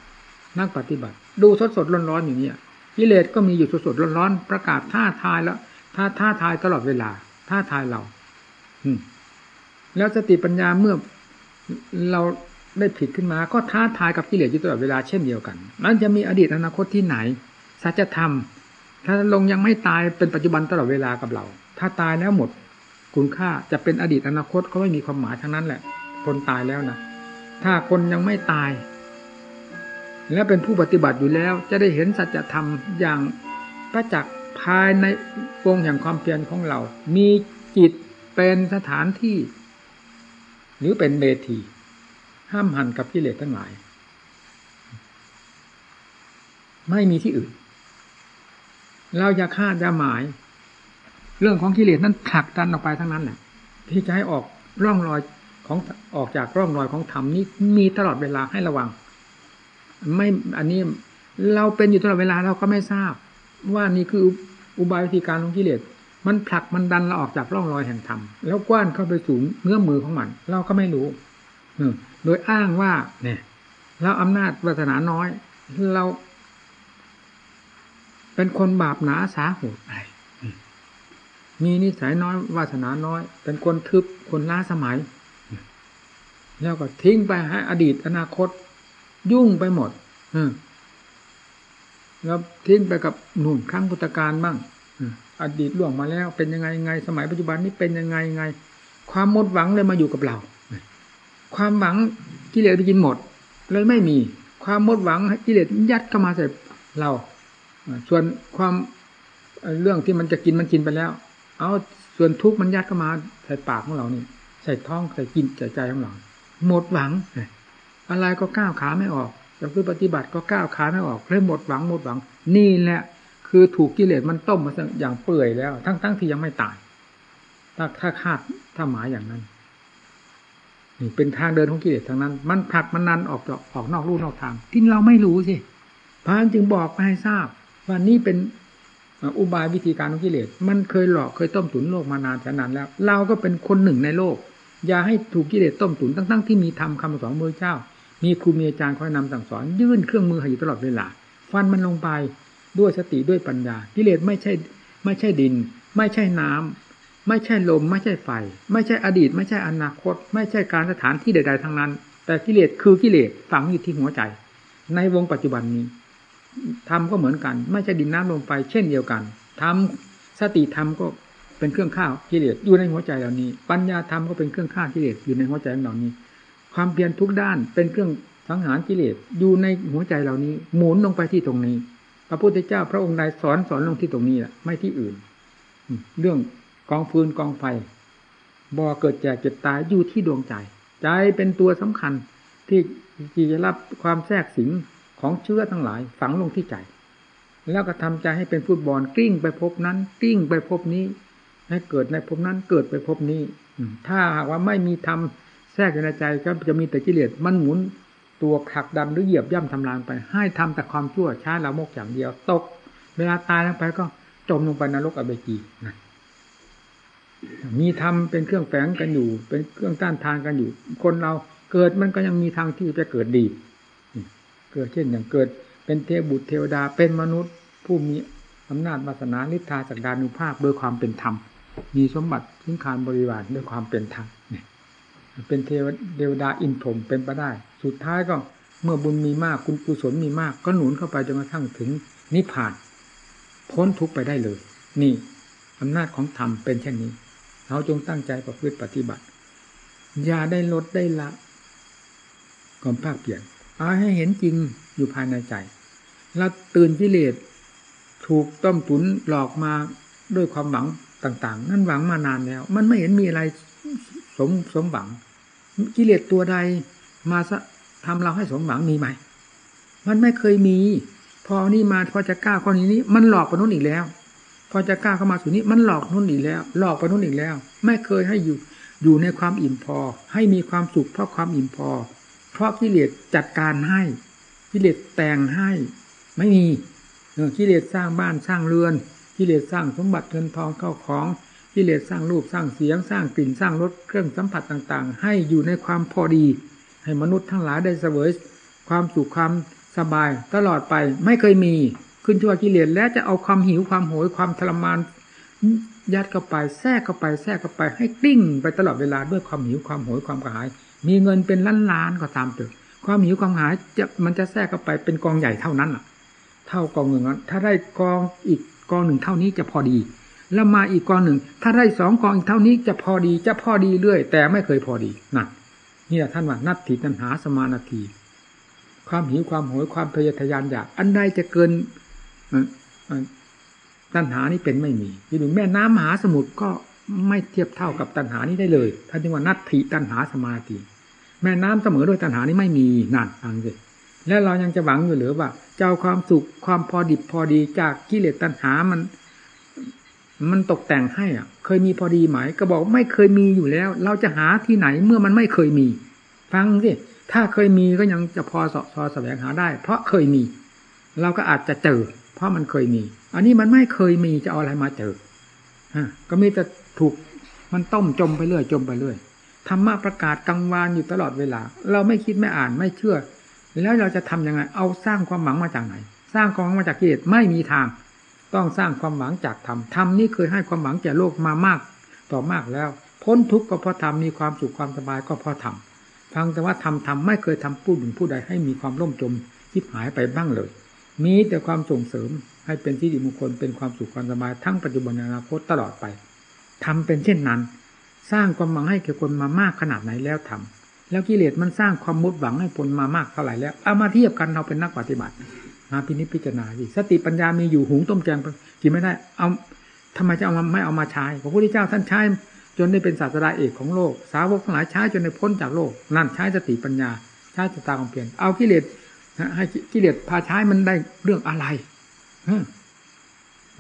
นักปฏิบัติ ดูสดสดร้อนร้อนอยู่เนี่ยกิเลสก็มีอยู่สดสดร้อนร้อนประกาศท่าทายแล้วท่าท่าทายตลอดเวลา ท่าทายเราอืแล้วสติปัญญาเมื่อเรา ได้ผิดขึ้นมา ก็ท้าทายกับกิเลสอยู่ตลอดเวลาเช่นเดียวกันมันจะมีอดีตอนาคตที่ไหน สัจธรรม ถ้าลงยังไม่ตายเป็นปัจจุบันตลอดเวลากับเรา ถ้าตายแล้วหมดคุณค่าจะเป็นอดีตอนาคตก็ไม่มีความหมายทั้งนั้นแหละ คนตายแล้วนะ ถ้าคนยังไม่ตาย และเป็นผู้ปฏิบัติอยู่แล้ว จะได้เห็นสัจธรรมอย่างประจักษ์ภายในวงแห่งความเพียรของเรา มีจิตเป็นสถานที่ หรือเป็นเมธี ห้ามหันกับกิเลสทั้งหลาย ไม่มีที่อื่น เราจะคาดจะหมาย เรื่องของกิเลสนั้นผลักดันออกไปทั้งนั้นแหละที่จะให้ออกร่องรอยของออกจากร่องรอยของธรรมนี้มีตลอดเวลาให้ระวัง ไม่อันนี้เราเป็นอยู่ตลอดเวลาเราก็ไม่ทราบ ว่านี่คืออุบายวิธีการของกิเลสมันผลักมันดันเราออกจากร่องรอยแห่งธรรมแล้วกว้านเข้าไปสู่เงื้อมือของมัน เราก็ไม่รู้ โดยอ้างว่าเนี่ยเราอำนาจวาสนาน้อย เรา เป็นคนบาปหนาสาหดไปมีนิสัยน้อยวาสนาน้อย เป็นคนทึบคนล้าสมัย แล้วก็ทิ้งไปให้อดีตอนาคต ยุ่งไปหมดแล้วทิ้งไปกับหนุนครั้งพุทธการบ้างอดีตล่วงมาแล้ว เป็นยังไงไง สมัยปัจจุบันนี้เป็นยังไงไง ความหมดหวังเลยมาอยู่กับเรา ความหวังกิเลสไปกินหมด เลยไม่มี ความหมดหวังกิเลสยัดเข้ามาใส่เราส่วนความเรื่องที่มันจะกินมันกินไปแล้ว เอาส่วนทุกข์มันยัดเข้ามาใส่ปากของเรานี่ใส่ท้องใส่กินใส่ใจของเราหมดหวังอะไรก็ก้าวขาไม่ออกจะคือปฏิบัติก็ก้าวขาไม่ออกเลยหมดหวังหมดหวัง นี่แหละ คือถูกกิเลสมันต้มมาอย่างเปื่อยแล้ว ทั้งๆทที่ยังไม่ตายถ้าถ้าคาดถ้าหมายอย่างนั้น เป็นทางเดินของกิเลสทางนั้น มันผลักมันนันออกออกนอกรูนอกทาง ที่เราไม่รู้สิพระจึงบอกไปให้ทราบว่านี่เป็นอุบายวิธีการของกิเลส มันเคยหลอกเคยต้มตุ๋นโลกมานานแสนนานแล้ว เราก็เป็นคนหนึ่งในโลก อย่าให้ถูกกิเลสต้มตุ๋นตั้งๆที่มีธรรมคำสอนมือเจ้า มีครูมีอาจารย์คอยนำสั่งสอน ยื่นเครื่องมือให้อยู่ตลอดเวลาฟันมันลงไปด้วยสติด้วยปัญญา กิเลสไม่ใช่ไม่ใช่ดิน ไม่ใช่น้ำ ไม่ใช่ลม ไม่ใช่ไฟ ไม่ใช่อดีต ไม่ใช่อนาคต ไม่ใช่การสถานที่ใด ๆทั้งนั้น แต่กิเลสคือกิเลสฝังอยู่ที่หัวใจ ในวงปัจจุบันนี้ทำก็เหมือนกัน ไม่ใช่ดินน้ำลมไฟเช่นเดียวกันทำสติธรรมก็เป็นเครื่องข้าวกิเลสอยู่ในหัวใจเหล่านี้ ปัญญาธรรมก็เป็นเครื่องข้ากิเลสอยู่ในหัวใจเหล่านี้ ความเพียรทุกด้านเป็นเครื่องสังหารกิเลสอยู่ในหัวใจเหล่านี้ หมุนลงไปที่ตรงนี้ พระพุทธเจ้าพระองค์ใดสอนสอนลงที่ตรงนี้แหละไม่ที่อื่น เรื่อง กองฟืนกองไฟบ่อเกิดแก่เจ็บตายอยู่ที่ดวงใจ ใจเป็นตัวสำคัญที่ที่จะรับความแทรกสิงของเชื้อทั้งหลาย ฝังลงที่ใจ แล้วก็ทำใจให้เป็นฟุตบอลกลิ้งไปพบนั้นกลิ้งไปพบนี้ ให้เกิดในพบนั้นเกิดไปพบนี้ถ้าหากว่าไม่มีทำแทรกในใจก็จะมีแต่กิเลสมันหมุนตัวผักดันหรือเหยียบย่ำทำลายไป ให้ทำแต่ความชั่วช้าละโมกอย่างเดียวตก เวลาตายลงไปก็จมลงไปนรกอเบกีนะ มีธรรมเป็นเครื่องแฝงกันอยู่ เป็นเครื่องต้านทานกันอยู่ คนเราเกิดมันก็ยังมีทางที่จะเกิดดีเกิดเช่นอย่างเกิด เป็นเทพบุตรเทวดาเป็นมนุษย์ ผู้มีอำนาจวาสนาฤทธาจักดานุภาพโดยความเป็นธรรม มีสมบัติทิ้งคารบริวารด้วยความเป็นธรรมเป็นเทวเทวดาอินทมเป็นไปได้ สุดท้ายก็เมื่อบุญมีมากคุณกุศลมีมาก ก็หนุนเข้าไปจนกระทั่งถึงนิพพาน พ้นทุกไปได้เลย นี่อำนาจของธรรมเป็นเช่นนี้ เราจงตั้งใจประพฤติปฏิบัติอย่าได้ลดได้ละความภาคเปลี่ยนเอาให้เห็นจริงอยู่ภายในใจเราตื่นกิเลสถูกต้มตุนหลอกมาด้วยความหวังต่าง ๆ นั่นหวังมานานแล้ว มันไม่เห็นมีอะไรสมสมหวัง กิเลสตัวใดมาทำเราให้สมหวังมีไหม มันไม่เคยมี พอนี่มาพอจะกล้าข้อนี้นี้มันหลอกไปนู้นอีกแล้ว พอจะกล้าเข้ามาสู่นี้มันหลอกนู้นอีกแล้ว หลอกไปนู้นอีกแล้ว ไม่เคยให้อยู่อยู่ในความอิ่มพอ ให้มีความสุขเพราะความอิ่มพอ เพราะกิเลสจัดการให้กิเลสแต่งให้ ไม่มีกิเลสสร้างบ้านสร้างเรือนกิเลสสร้างสมบัติเงินทองเข้าของกิเลสสร้างรูปสร้างเสียงสร้างกลิ่นสร้างรสเครื่องสัมผัสต่างๆ ให้อยู่ในความพอดี ให้มนุษย์ทั้งหลายได้เสวยความสุขความสบายตลอดไปไม่เคยมี ขึ้นชั่วกิเลสแล้วจะเอาความหิวความโหยความทรมาน ยัดเข้าไปแทรกเข้าไปแทรกเข้าไปให้กลิ้งไปตลอดเวลาด้วยความหิวความโหยความกระหาย มีเงินเป็นล้านล้านก็ตามเถอะความหิวความหายจะมันจะแทรกเข้าไปเป็นกองใหญ่เท่านั้นอะ เท่ากองหนึ่งถ้าได้กองอีกกองหนึ่งเท่านี้จะพอดี แล้วมาอีกกองหนึ่ง ถ้าได้สองกองอีกเท่านี้จะพอดีจะพอดีเรื่อย แต่ไม่เคยพอดีนั่นนี่แหละท่านว่านัตถิตัณหาสมานาที ความหิวความโหยความพยทยานอยากอันใดจะเกิน ตัณหานี้เป็นไม่มีที่ดูแม่น้ำมหาสมุทรก็ไม่เทียบเท่ากับตัณหานี้ได้เลยท่านจึงว่านัตถิตัณหาสมานาทีแม่น้ำเสมอด้วยตัณหานี้ไม่มีนั่นฟังสิแล้วเรายังจะหวังอยู่หรือว่าจะเอาความสุขความพอดิบพอดีจากกิเลสตัณหามัน มันตกแต่งให้อะ เคยมีพอดีไหมก็บอกไม่เคยมีอยู่แล้ว เราจะหาที่ไหนเมื่อมันไม่เคยมี ฟังสิถ้าเคยมีก็ยังจะพอสอสอแสวงหาได้ เพราะเคยมี เราก็อาจจะเจอ ราะมันเคยมี อันนี้มันไม่เคยมีจะเอาอะไรมาเจอก็มีแต่ถูกมันต้มจมไปเรื่อยจมไปเรื่อยธรรมะประกาศกังวานอยู่ตลอดเวลา เราไม่คิดไม่อ่านไม่เชื่อ แล้วเราจะทํำยังไง เอาสร้างความหวังมาจากไหน สร้างความหวังมาจากกิเลสไม่มีทาง ต้องสร้างความหวังจากธรรมธรรมนี้เคยให้ความหวังแก่โลกมามาก ต่อมากแล้ว พ้นทุกข์ก็เพราะธรรมมีความสุขความสบายก็เพราะธรรมฟังแต่ว่าทำทำไม่เคยทำผู้หนึ่งผู้ใดให้มีความร่มจมทิพหายไปบ้างเลย มีแต่ความส่งเสริมให้เป็นที่ดีมงคลเป็นความสุขความสบายทั้งปัจจุบันอนาคตตลอดไปทำเป็นเช่นนั้น สร้างความหวังให้แก่คนมามากขนาดไหนแล้วทำแล้วกิเลสมันสร้างความมุดหวังให้ผลมามากเท่าไหร่แล้วเอามาเทียบกันเราเป็นนักปฏิบัติมาพินิจพิจารณาสิสติปัญญามีอยู่หุงต้มแกงกินไม่ได้เอาทำไมจะเอามาไม่เอามาใช้พระพุทธเจ้าท่านใช้จนได้เป็นศาสดาเอกของโลก สาวกทั้งหลายใช้จนได้พ้นจากโลก นั่นใช้สติปัญญาใช้สตาของเปลี่ยนเอากิเลส ให้กิเลสพาใช้มันได้เรื่องอะไร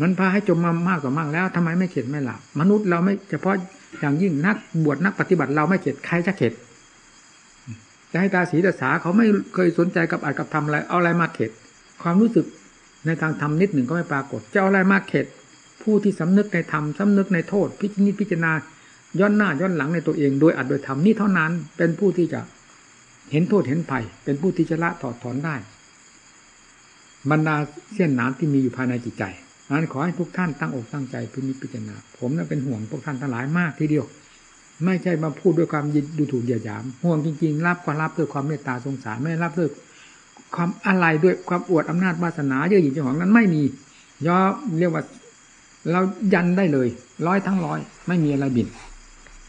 มันพาให้จมมามากกว่ามากแล้วทำไมไม่เข็ดไม่หลับมนุษย์เราไม่เฉพาะอย่างยิ่งนักบวชนักปฏิบัติเราไม่เข็ดใครจะเข็ดจะให้ตาสีตาสาเขาไม่เคยสนใจกับอาจกับทำอะไรเอาอะไรมาเข็ด ความรู้สึกในทางธรรมนิดหนึ่งก็ไม่ปรากฏจะเอาอะไรมาเข็ด ผู้ที่สำนึกในธรรมสำนึกในโทษ พิจิตพิจารณาย้อนหน้าย้อนหลังในตัวเองโดยอัดโดยธรรมนี่เท่านั้นเป็นผู้ที่จะ เห็นโทษเห็นภัย เป็นผู้ที่จะละถอดถอนได้ บรรดาเส้นน้ำที่มีอยู่ภายในจิตใจนั้นขอให้ทุกท่านตั้งอกตั้งใจพิจิตพิจารณา ผมนั้นเป็นห่วงพวกท่านทั้งหลายมากทีเดียว ไม่ใช่มาพูดด้วยความยินดูถูกเหยียดหยาม ห่วงจริงๆ รับก็รับด้วยความเมตตาสงสาร ไม่รับด้วยความอะไรด้วยความอวดอำนาจวาสนาเยอะหยิ่งจังหวะนั้นไม่มีย่อเรียกว่าเรายันได้เลย ร้อยทั้งร้อย ไม่มีอะไรบิน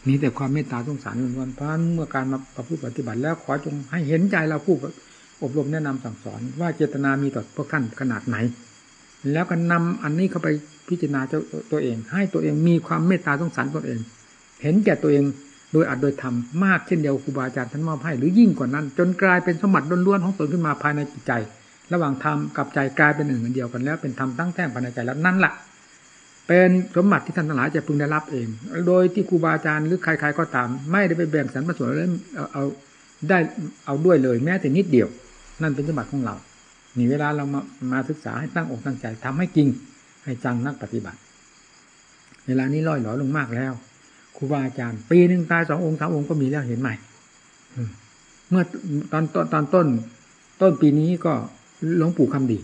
มีแต่ความเมตตาสงสารวันเพราะเมื่อการมาประพฤติปฏิบัติแล้วขอจงให้เห็นใจเราผู้อบรมแนะนำสั่งสอน ว่าเจตนามีต่อพวกท่านขนาดไหน แล้วก็นำอันนี้เข้าไปพิจารณาเจ้าตัวเอง ให้ตัวเองมีความเมตตาสงสารตัวเอง เห็นแก่ตัวเองโดยอัดโดยทำมากเช่นเดียวครูบาอาจารย์ท่านมอบให้หรือยิ่งกว่านั้น จนกลายเป็นสมบัติล้วนๆของตนขึ้นมาภายในจิตใจ ระหว่างธรรมกับใจกลายเป็นหนึ่งเดียวกันแล้วเป็นธรรมตั้งแท่งภายในใจแล้วนั่นแหละ เป็นสมบัติที่ท่านทั้งหลายจะพึงได้รับเอง โดยที่ครูบาอาจารย์หรือใครๆก็ตาม ไม่ได้ไปแบ่งสรรพส่วนแล้วเอาเอาได้เอาด้วยเลย แม้แต่นิดเดียว นั่นเป็นสมบัติของเรานี่เวลาเรามามาศึกษาให้ตั้งอกตั้งใจทำให้จริง ให้จังนักปฏิบัติ เวลานี้ล่อยหลอลงมากแล้วครูบาอาจารย์ ปีหนึ่งตายสององค์สามองค์ก็มีแล้วเห็นไหมเมื่อตอนตอนตอนต้น ต้นปีนี้ก็หลวงปู่คำดี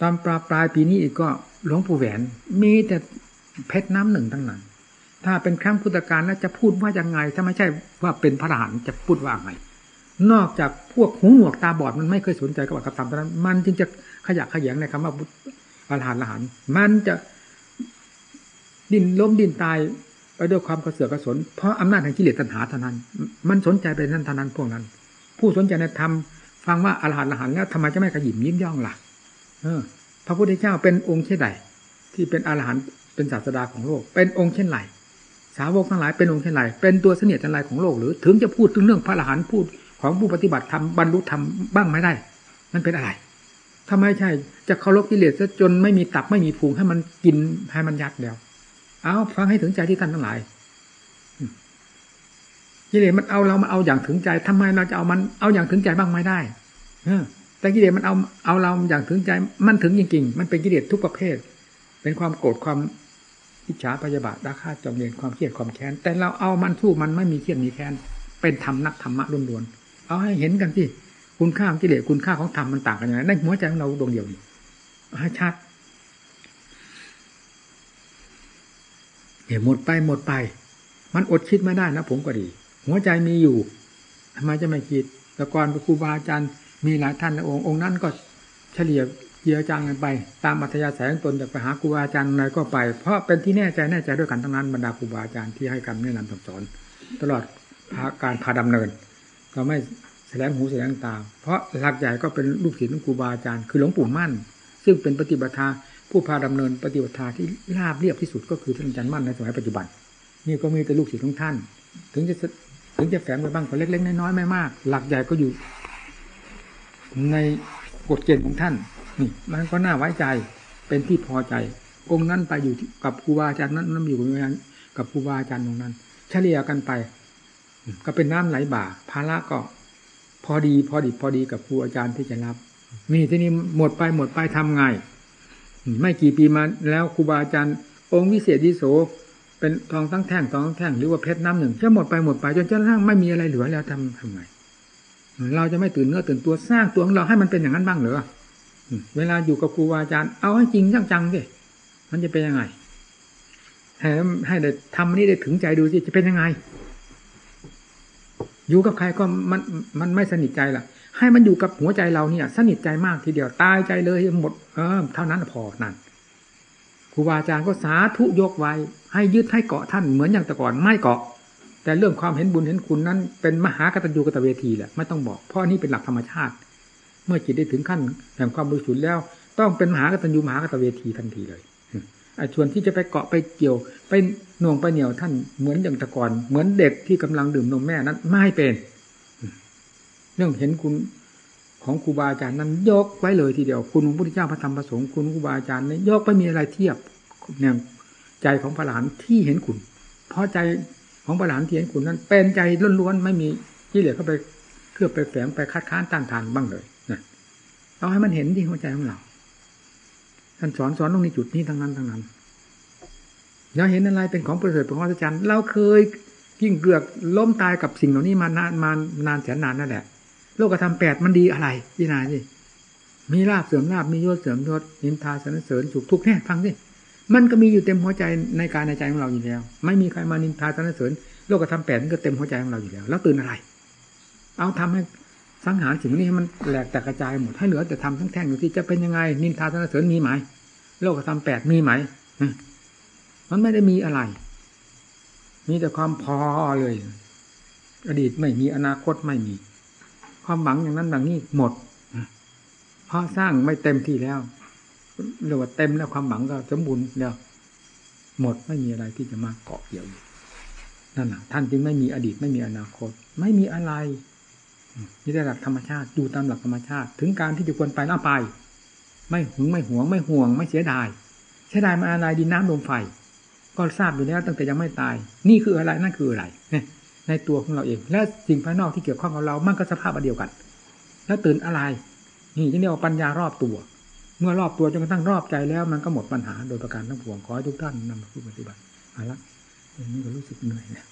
ตอนปลาปลายปีนี้อีกก็ หลวงปู่แหวน มีแต่เพชรน้ำหนึ่งทั้งนั้น ถ้าเป็นครั้งพุทธกาลแล้วจะพูดว่ายังไง ถ้าไม่ใช่ว่าเป็นพระอรหันต์จะพูดว่าไง นอกจากพวกหูหนวกตาบอดมันไม่เคยสนใจกับอัตธรรมเท่านั้น มันจึงจะขยักขยงในคำว่าอรหันต์อรหันต์มันจะดินล้มดินตายไปด้วยความกระเสือกกระสน เพราะอำนาจแห่งกิเลสตัณหาเท่านั้น มันสนใจไปนั่นเท่านั้นพวกนั้น ผู้สนใจในธรรมฟังว่าอรหันต์อรหันต์แล้วทำไมจะไม่ขยิมยิ้มย่องล่ะ เออ พระพุทธเจ้าเป็นองค์เช่นใดที่เป็นอรหันต์เป็นศาสดาของโลก เป็นองค์เช่นไรสาวกทั้งหลายเป็นองค์เช่นไรเป็นตัวเสนียดจันไรของโลกหรือ ถึงจะพูดถึงเรื่องพระอรหันต์พูดของผู้ปฏิบัติธรรมบรรลุธรรมบ้างไม่ได้ มันเป็นอะไรทำไมใช่ จะเคารพกิเลสซะจนไม่มีตับไม่มีพุงให้มันกินให้มันยัดแล้วเอาฟังให้ถึงใจที่ท่านทั้งหลายกิเลสมันเอาเรามาเอาอย่างถึงใจทำไมเราจะเอามันเอาอย่างถึงใจบ้างไม่ได้เออ แต่กิเลสมันเอาเอาเราอย่างถึงใจมันถึงจริง ๆ มันเป็นกิเลสทุกประเภท เป็นความโกรธความอิจฉาพยาบาทราคาจองเวรความเครียดความแค้น แต่เราเอามันสู้มันไม่มีเครียดมีแค้น เป็นธรรมนักธรรมะล้วนๆเอาให้เห็นกันสิคุณค่าของกิเลสคุณค่าของธรรมมันต่างกันยังไงในหัวใจของเราดวงเดียวนี่ให้ชัดเห็นหมดไปหมดไป มันอดคิดไม่ได้นะผมก็ดี หัวใจมีอยู่ทำไมจะไม่คิดแต่ก่อนครูบาอาจารย์ มีหลายท่านในองค์องค์นั้นก็เฉลี่ยเยียจางกันไป ตามอัธยาศัยของตนจะไปหาครูบาอาจารย์อะไรก็ไป เพราะเป็นที่แน่ใจแน่ใจด้วยกันทั้งนั้นบรรดาครูบาอาจารย์ที่ให้การแนะนำสอน ตลอดการพาดำเนิน ก็ไม่แสดงหูแสดงตา เพราะหลักใหญ่ก็เป็นลูกศิษย์ของครูบาอาจารย์คือหลวงปู่มั่น ซึ่งเป็นปฏิบัติาผู้พาดำเนินปฏิบัติที่ราบเรียบที่สุดก็คือท่านอาจารย์มั่นในสมัยปัจจุบัน นี่ก็มีแต่ลูกศิษย์ของท่าน ถึงจะถึงจะแฝงไปบ้างก็เล็กๆน้อยๆไม่มาก หลักใหญ่ก็อยู่ ในกฎเกณฑ์ของท่านนี่มันก็น่าไว้ใจเป็นที่พอใจ องค์นั้นไปอยู่กับครูบาอาจารย์นั้นนั้นอยู่กับครูบาอาจารย์ตรงนั้น เฉลี่ยกันไป ก็เป็นน้ำไหลบ่าภาระก็ พอดีพอดีพอดีกับครูอาจารย์ที่จะรับ นี่ที่นี่หมดไปหมดไปทำไงไม่กี่ปีมาแล้วครูบาอาจารย์ องค์วิเศษดิโสเป็นทองตั้งแท่งทองตั้งแท่งหรือว่าเพชรน้ำหนึ่งจะหมดไปหมดไปจนกระทั่งไม่มีอะไรเหลือแล้วทำทำไง เราจะไม่ตื่นเนื้อตื่นตัวสร้างตัวของเราให้มันเป็นอย่างนั้นบ้างเหรอเวลาอยู่กับครูอาจารย์ เอาให้จริงจังๆสิมันจะเป็นยังไงให้ให้ได้ทำนี่ได้ถึงใจดูสิจะเป็นยังไง อยู่กับใครก็มันมันไม่สนิทใจล่ะ ให้มันอยู่กับหัวใจเราเนี่ย สนิทใจมากทีเดียวตายใจเลยหมด เออเท่านั้นพอนั่นครูบาอาจารย์ก็สาธุยกไว้ ให้ยึดให้เกาะท่านเหมือนอย่างแต่ก่อนไม่เกาะ แต่เรื่องความเห็นบุญเห็นคุณนั้น เป็นมหากตัญญูกตเวทีแหละไม่ต้องบอกเพราะนี่เป็นหลักธรรมชาติ เมื่อจิตได้ถึงขั้นแห่งความบริสุทธิ์แล้ว ต้องเป็นมหากตัญญูมหากตเวทีทันทีเลยไอ้ชวนที่จะไปเกาะไปเกี่ยว ไปหน่วงไปเหนี่ยวท่านเหมือนอย่างต่ก่อนเหมือนเด็กที่กำลังดื่มนมแม่นั้นไม่เป็น เรื่องเห็นคุณของครูบาอาจารย์นั้นยกไว้เลยทีเดียว คุณพระพุทธเจ้าพระธรรมพระสงฆ์คุณครูบาอาจารย์นี่ยกไม่มีอะไรเทียบเนี่ยใจของพระหลานที่เห็นคุณ เพราะใจ ของพระหลานที่เห็นคุณนั้น เป็นใจล้วนๆไม่มีกิเลสเข้าไปเคลือบไปแฝงไปคัดค้านต้านทานบ้างเลยนะเอาให้มันเห็นที่หัวใจของเราท่านสอนสอนตรงนี้จุดนี้ทั้งนั้นทั้งนั้นเราเห็นอะไรเป็นของประเสริฐป็นของอัศจรรย์เราเคยยิ่งเกลือกล้มตายกับสิ่งเหล่านี้มานานมานานแสนนานนั่นแหละโลกธรรมแปดมันดีอะไรพี่นายสิมีลาบเสริมลาบมียศเสริมยศนินทาสรรเสริญสุขทุกข์แน่ฟังสิ มันก็มีอยู่เต็มหัวใจในการในใจของเราอยู่แล้ว ไม่มีใครมานินทาสรรเสริญโลกธรรมแปดก็เต็มหัวใจของเราอยู่แล้ว แล้วตื่นอะไร เอาทำให้สังหารสิ่งนี้ให้มันแหลกแตกกระจายหมดให้เหลือแต่ทำทั้งแท่งอยู่ที่จะเป็นยังไง นินทาสรรเสริญมีไหมโลกธรรมแปดมีไหมมันไม่ได้มีอะไร มีแต่ความพอเลย อดีตไม่มีอนาคตไม่มี ความหวังอย่างนั้นอย่างนี้หมดเพราะสร้างไม่เต็มที่แล้ว เรียกว่าเต็มแล้วความหวังก็สมบูรณ์เดียวหมดไม่มีอะไรที่จะมาเกาะเกี่ยวนั่นแหละท่านจึงไม่มีอดีตไม่มีอนาคต ไม่มีอะไรนี่ได้หลักธรรมชาติดูตามหลักธรรมชาติ ถึงการที่จะควรไปน่าไป ไม่หึงไม่หวงไม่ห่วง ไม่เสียดายเสียดายมาอะไรดินน้ำลมไฟ ก็ทราบอยู่แล้วตั้งแต่ยังไม่ตาย นี่คืออะไรนั่นคืออะไรในตัวของเราเอง และสิ่งภายนอกที่เกี่ยวข้องกับเรามันก็สภาพเดียวกัน แล้วตื่นอะไร นี่ที่เรียกว่าปัญญารอบตัว เมื่อรอบตัวจนกระทั่งรอบใจแล้ว มันก็หมดปัญหาโดยประการทั้งปวงขอให้ทุกท่านนำมาปฏิบัติเอาละวันนี้ก็รู้สึกเหนื่อยเนี่ย